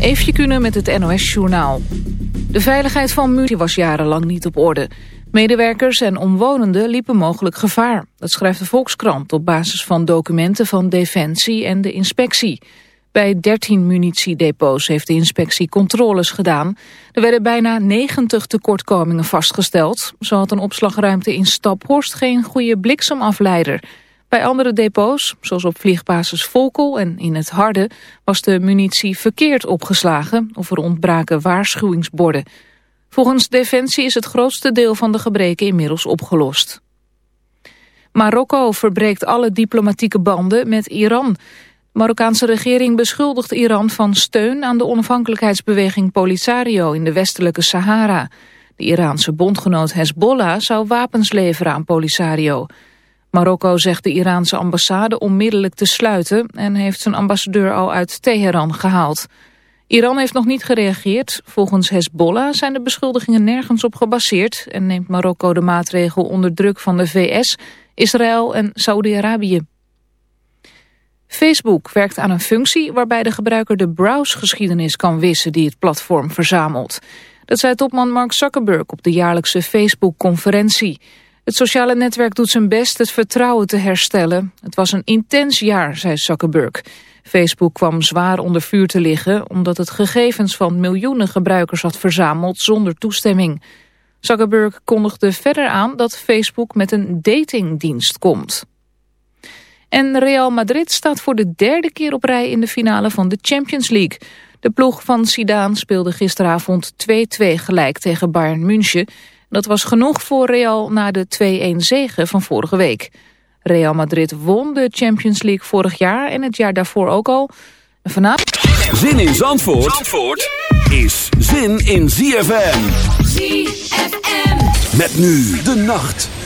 Eefje kunnen met het NOS-journaal. De veiligheid van Muti was jarenlang niet op orde. Medewerkers en omwonenden liepen mogelijk gevaar. Dat schrijft de Volkskrant op basis van documenten van Defensie en de inspectie. Bij 13 munitiedepots heeft de inspectie controles gedaan. Er werden bijna 90 tekortkomingen vastgesteld. Zo had een opslagruimte in Staphorst geen goede bliksemafleider... Bij andere depots, zoals op vliegbasis Volkel en in het Harde, was de munitie verkeerd opgeslagen of er ontbraken waarschuwingsborden. Volgens Defensie is het grootste deel van de gebreken inmiddels opgelost. Marokko verbreekt alle diplomatieke banden met Iran. De Marokkaanse regering beschuldigt Iran van steun aan de onafhankelijkheidsbeweging Polisario in de westelijke Sahara. De Iraanse bondgenoot Hezbollah zou wapens leveren aan Polisario. Marokko zegt de Iraanse ambassade onmiddellijk te sluiten... en heeft zijn ambassadeur al uit Teheran gehaald. Iran heeft nog niet gereageerd. Volgens Hezbollah zijn de beschuldigingen nergens op gebaseerd... en neemt Marokko de maatregel onder druk van de VS, Israël en Saudi-Arabië. Facebook werkt aan een functie waarbij de gebruiker de browsegeschiedenis kan wissen die het platform verzamelt. Dat zei topman Mark Zuckerberg op de jaarlijkse Facebook-conferentie. Het sociale netwerk doet zijn best het vertrouwen te herstellen. Het was een intens jaar, zei Zuckerberg. Facebook kwam zwaar onder vuur te liggen... omdat het gegevens van miljoenen gebruikers had verzameld zonder toestemming. Zuckerberg kondigde verder aan dat Facebook met een datingdienst komt. En Real Madrid staat voor de derde keer op rij in de finale van de Champions League. De ploeg van Zidane speelde gisteravond 2-2 gelijk tegen Bayern München... Dat was genoeg voor Real na de 2-1 zege van vorige week. Real Madrid won de Champions League vorig jaar en het jaar daarvoor ook al. En vanavond... Zin in Zandvoort, Zandvoort is zin in ZFM. ZFM. Met nu de nacht.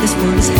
This world is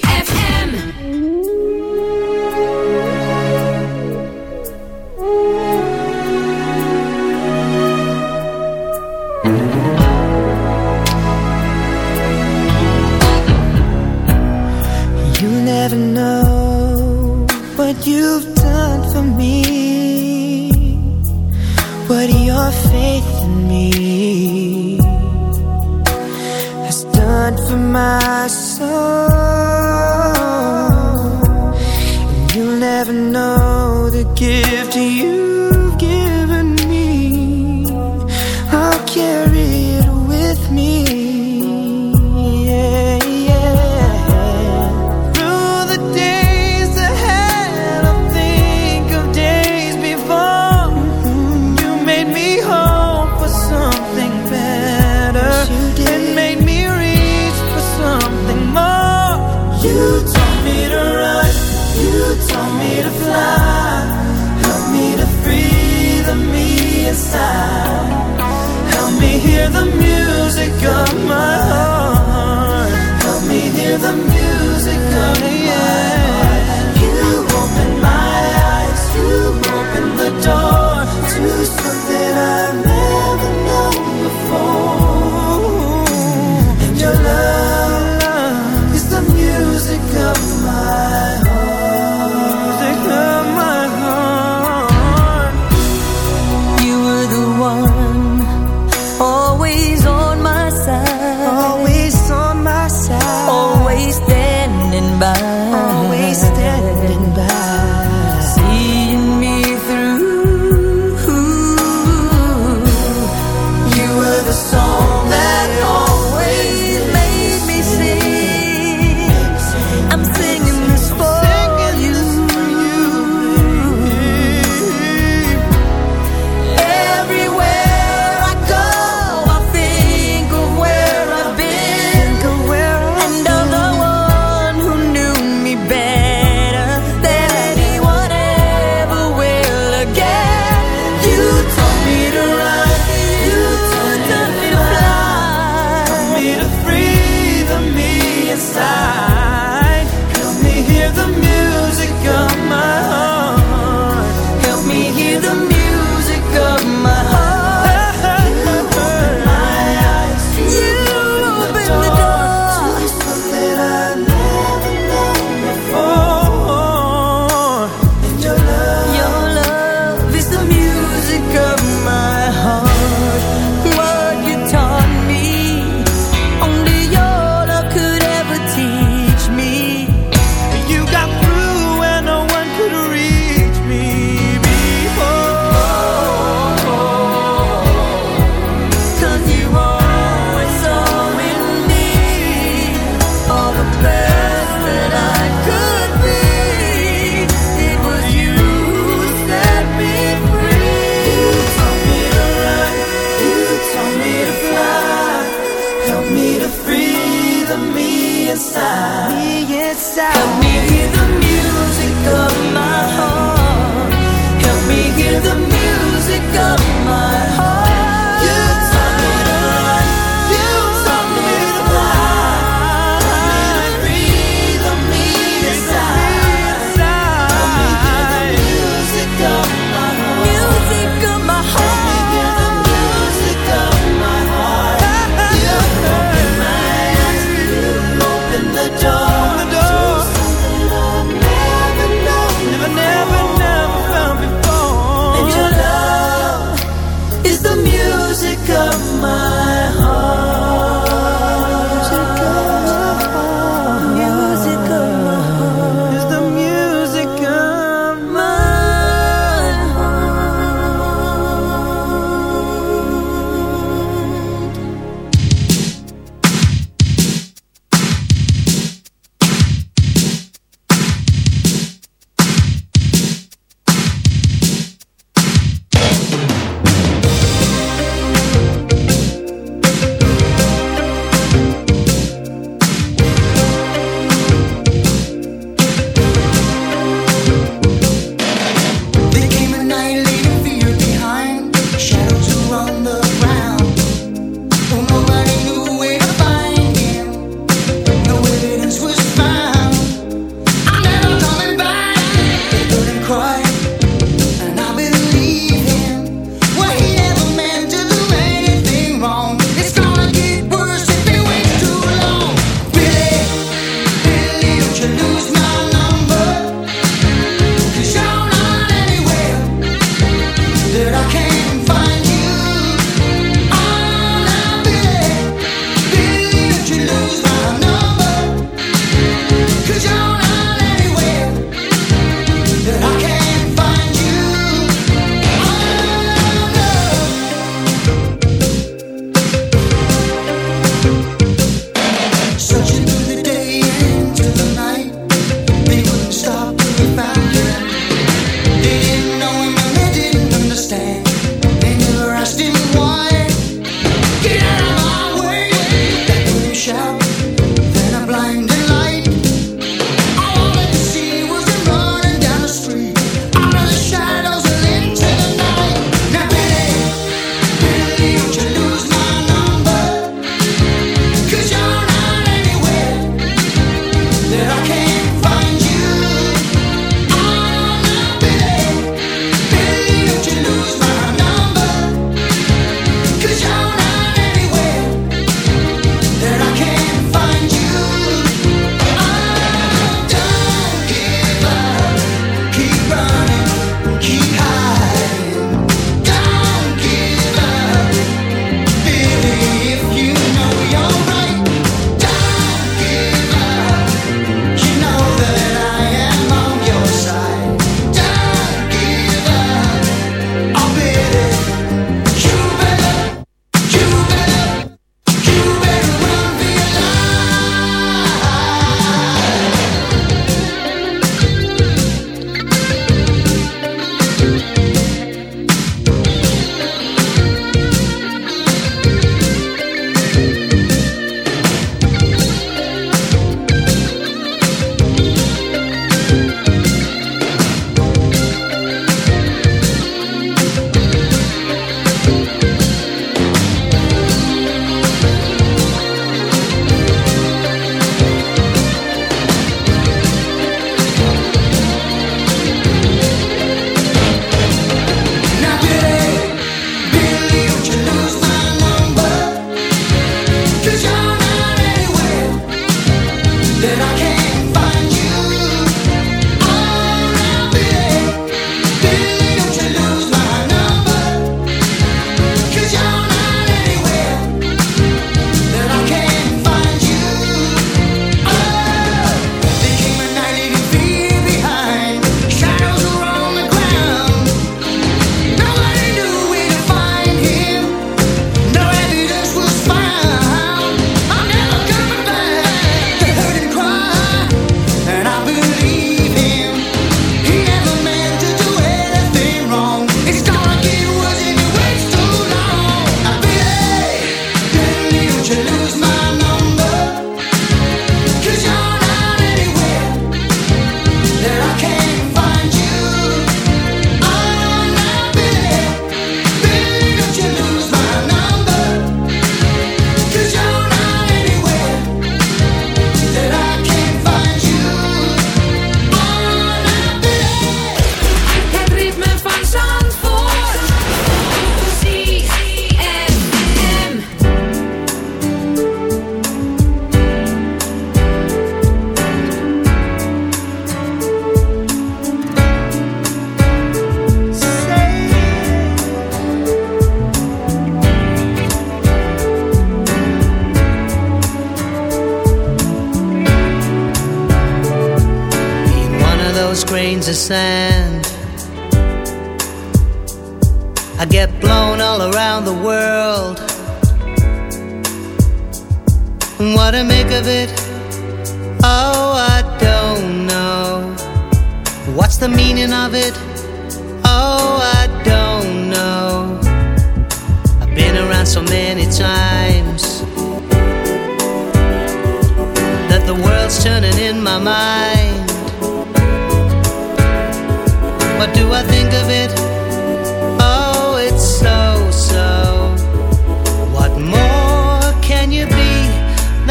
give to you.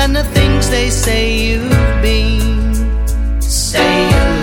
than the things they say you've been. Say you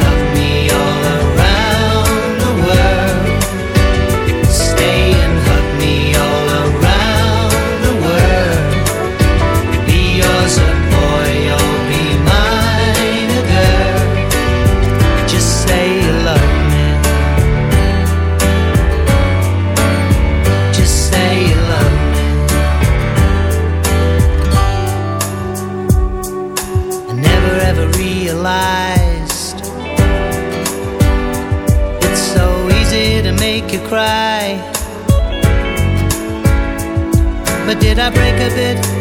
I break a bit?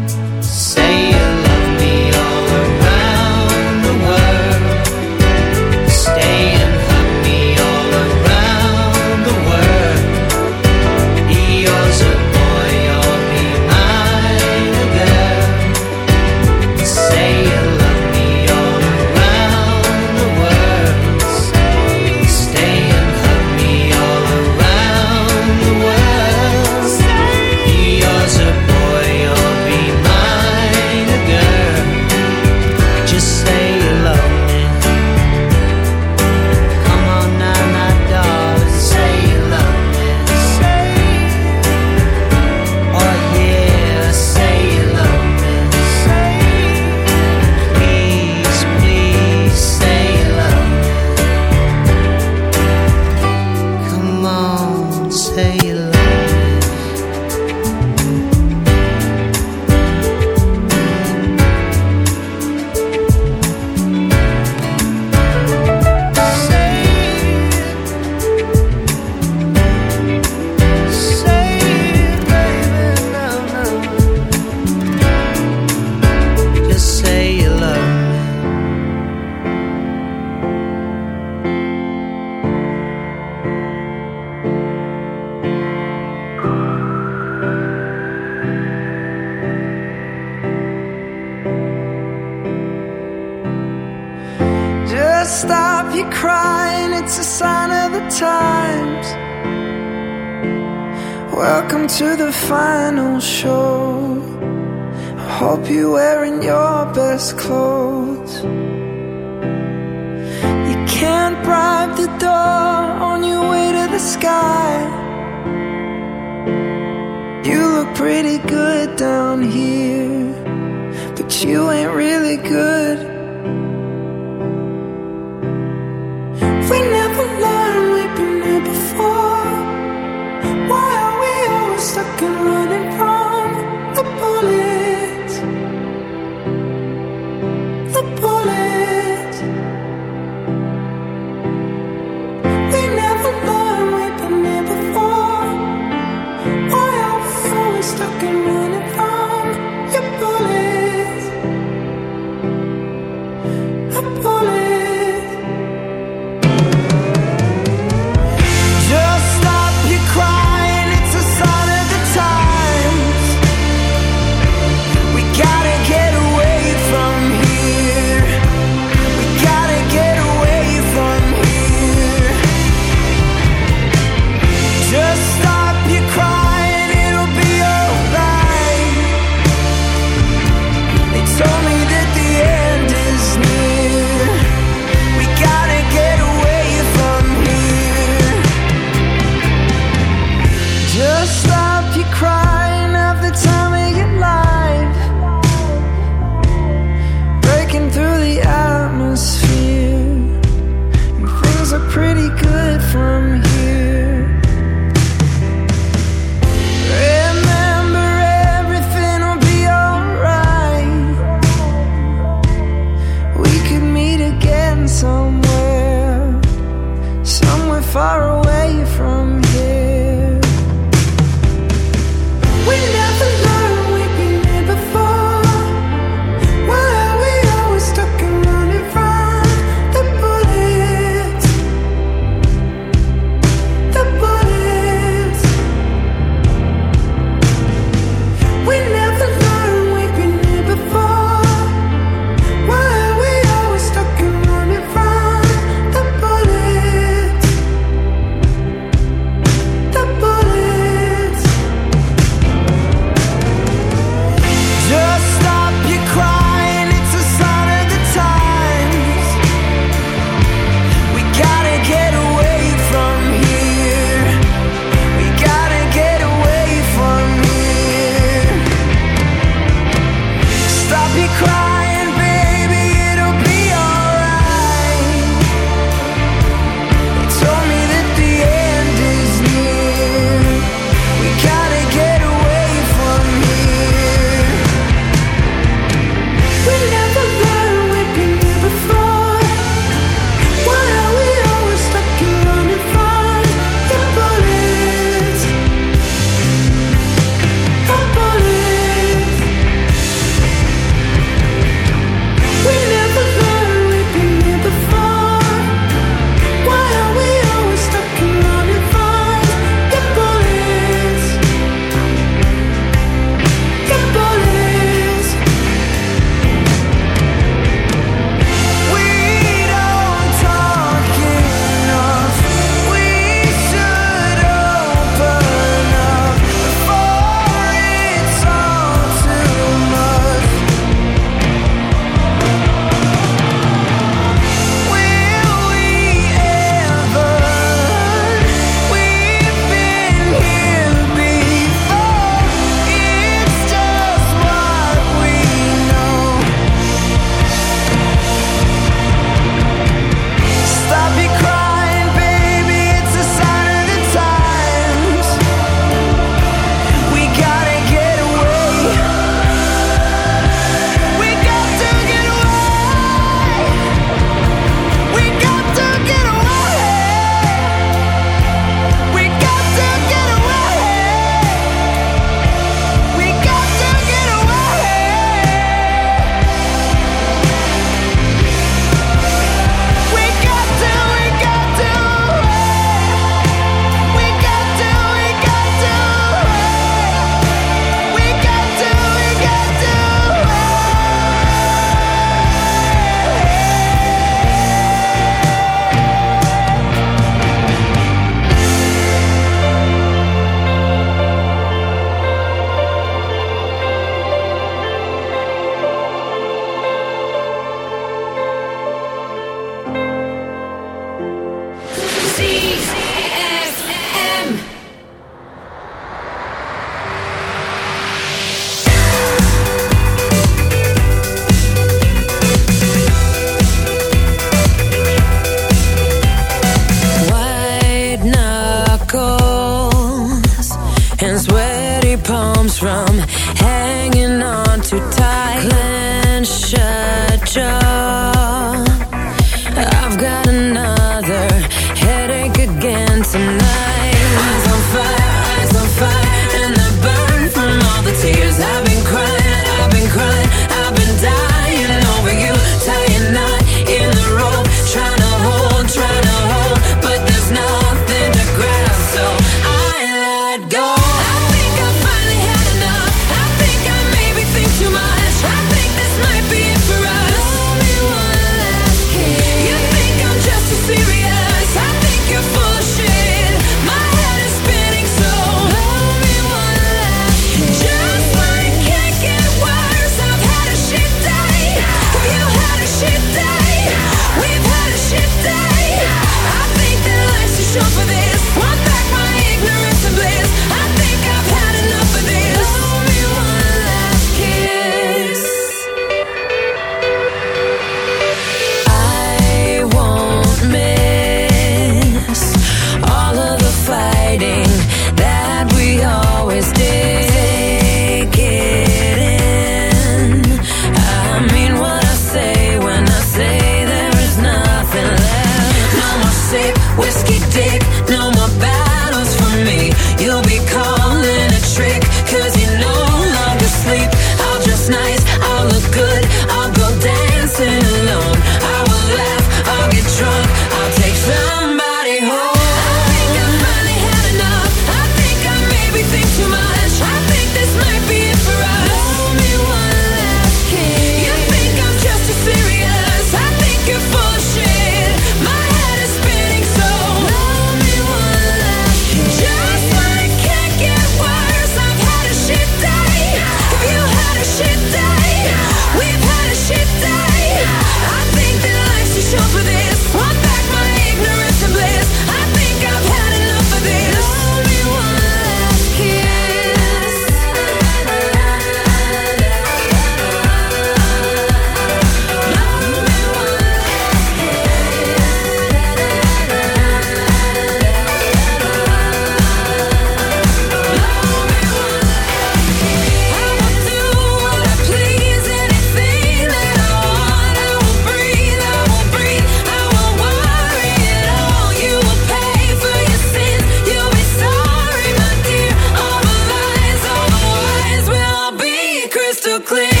crystal clear.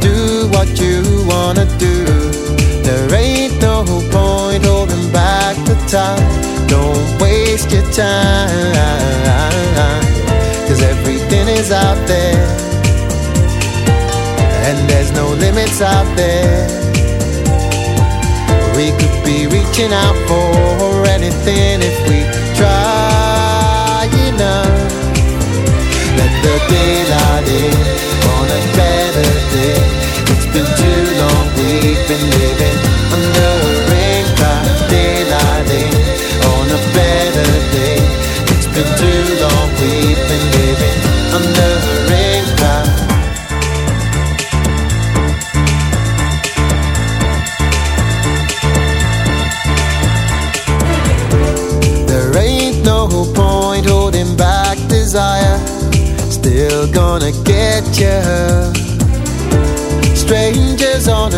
Do what you wanna do. There ain't no point holding back the time. Don't waste your time. Cause everything is out there. And there's no limits out there. We could be reaching out for anything if we try enough. Let the daylight in on a. It's been too long, we've been living under a rain cloud. Daylight in on a better day. It's been too long, we've been living under a rain cloud. There ain't no point holding back desire. Still gonna get you.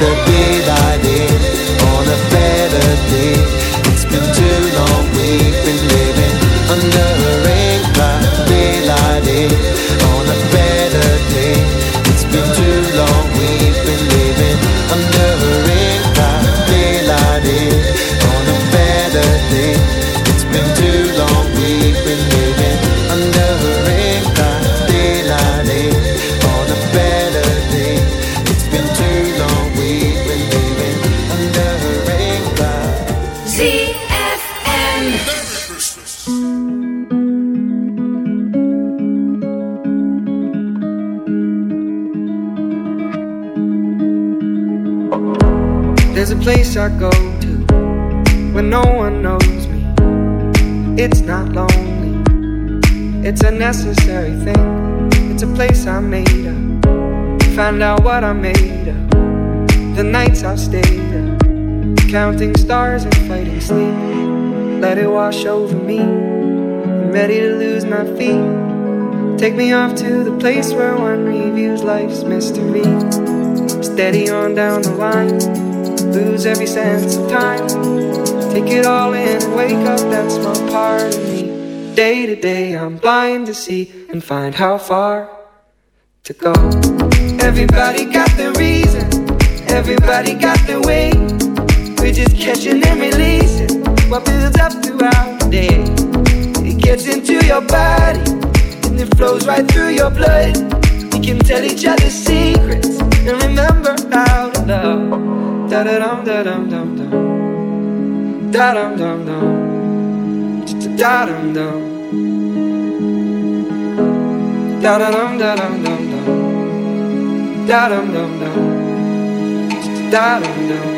the in on wash over me. I'm ready to lose my feet. Take me off to the place where one reviews life's mystery. Steady on down the line, lose every sense of time. Take it all in wake up that small part of me. Day to day, I'm blind to see and find how far to go. Everybody got their reason, everybody got their way. We're just catching and releasing what builds up throughout the day. It gets into your body and it flows right through your blood. We can tell each other secrets and remember how to love. Da da dum da dum dum dum. Da dum dum dum. Da dum dum. Da da dum da dum dum dum. Da dum dum dum. Da dum dum.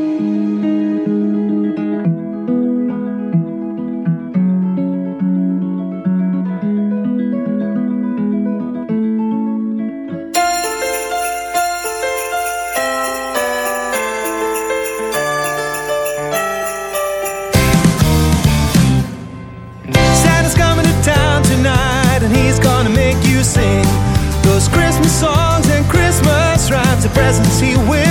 Presents he will